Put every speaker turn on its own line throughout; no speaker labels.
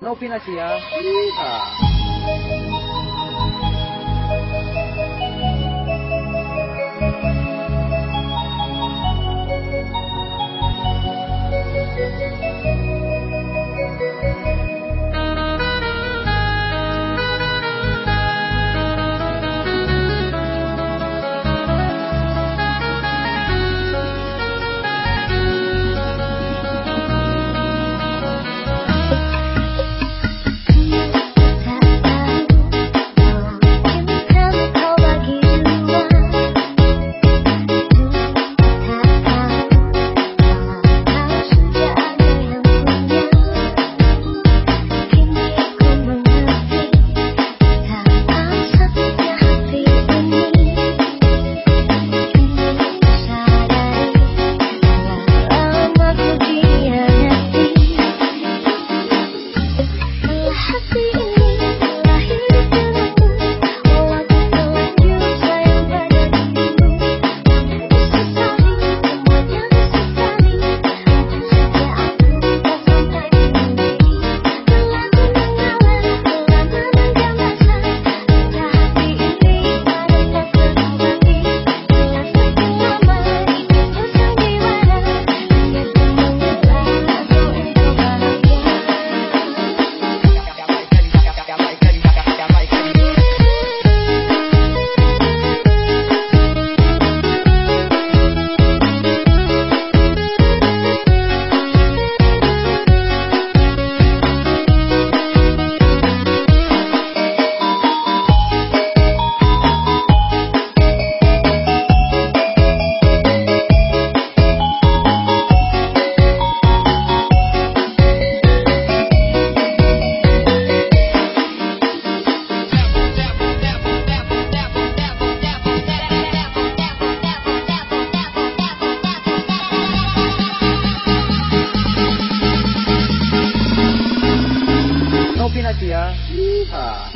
Novin Asia. Yeehaw. Yeehaw.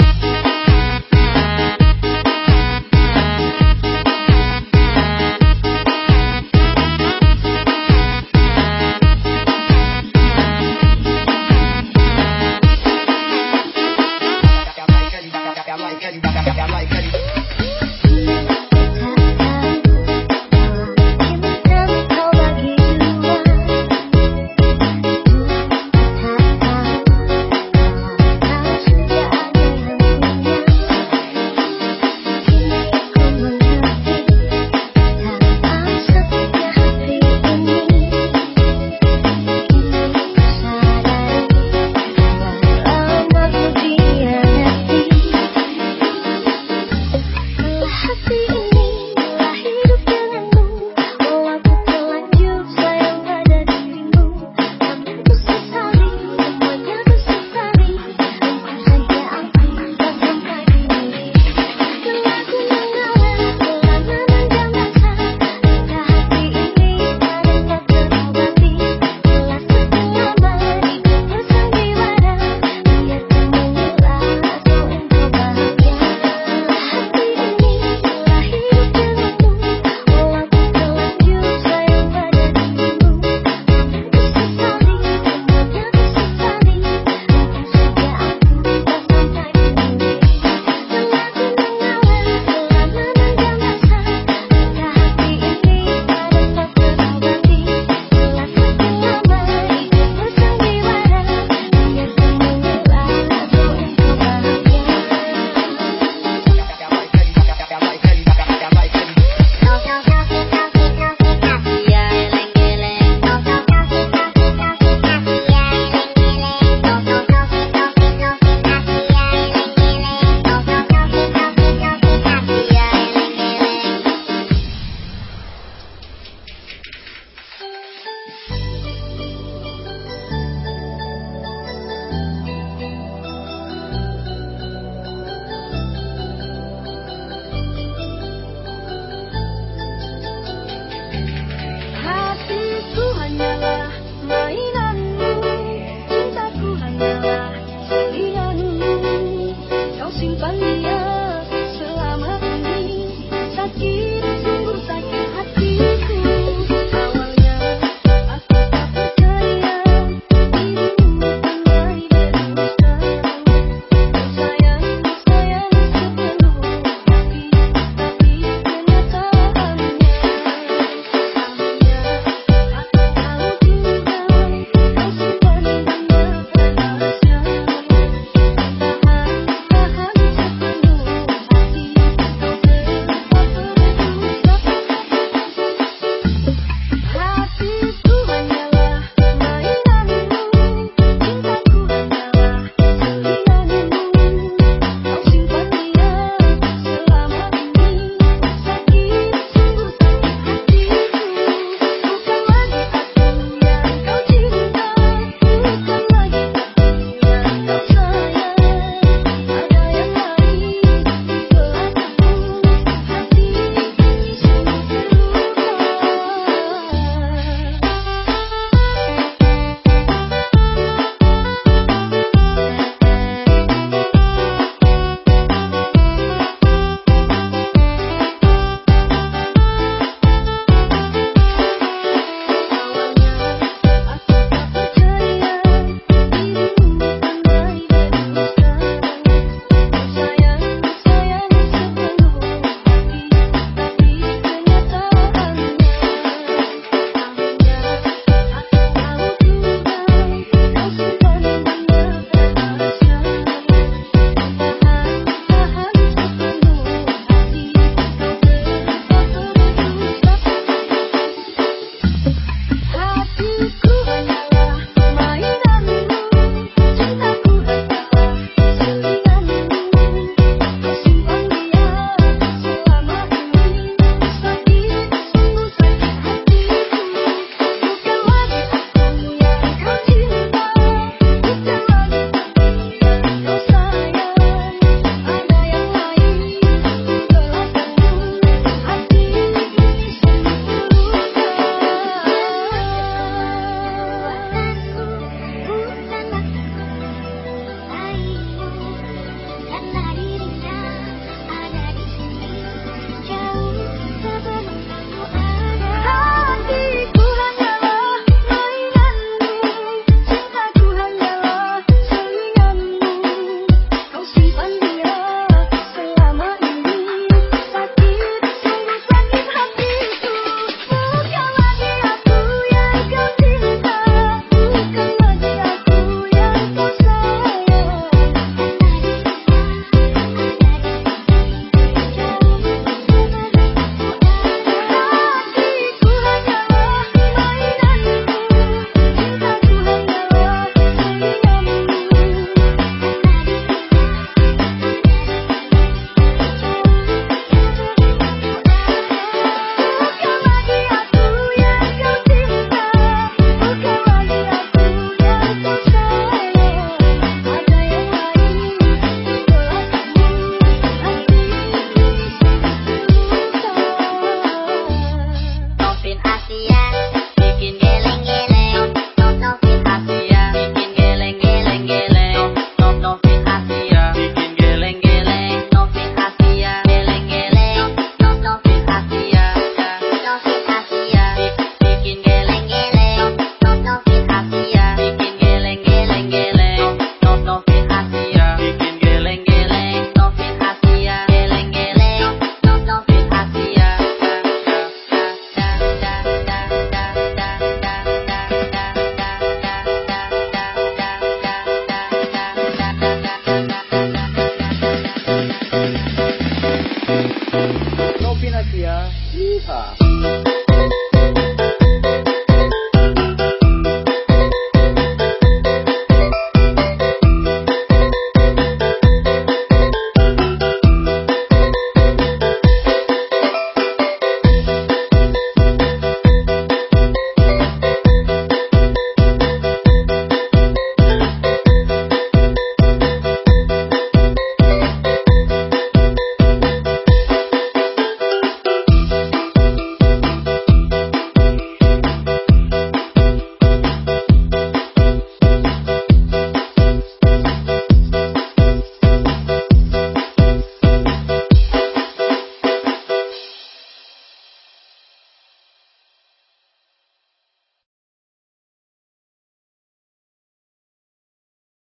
No peanut here.
Yeehaw.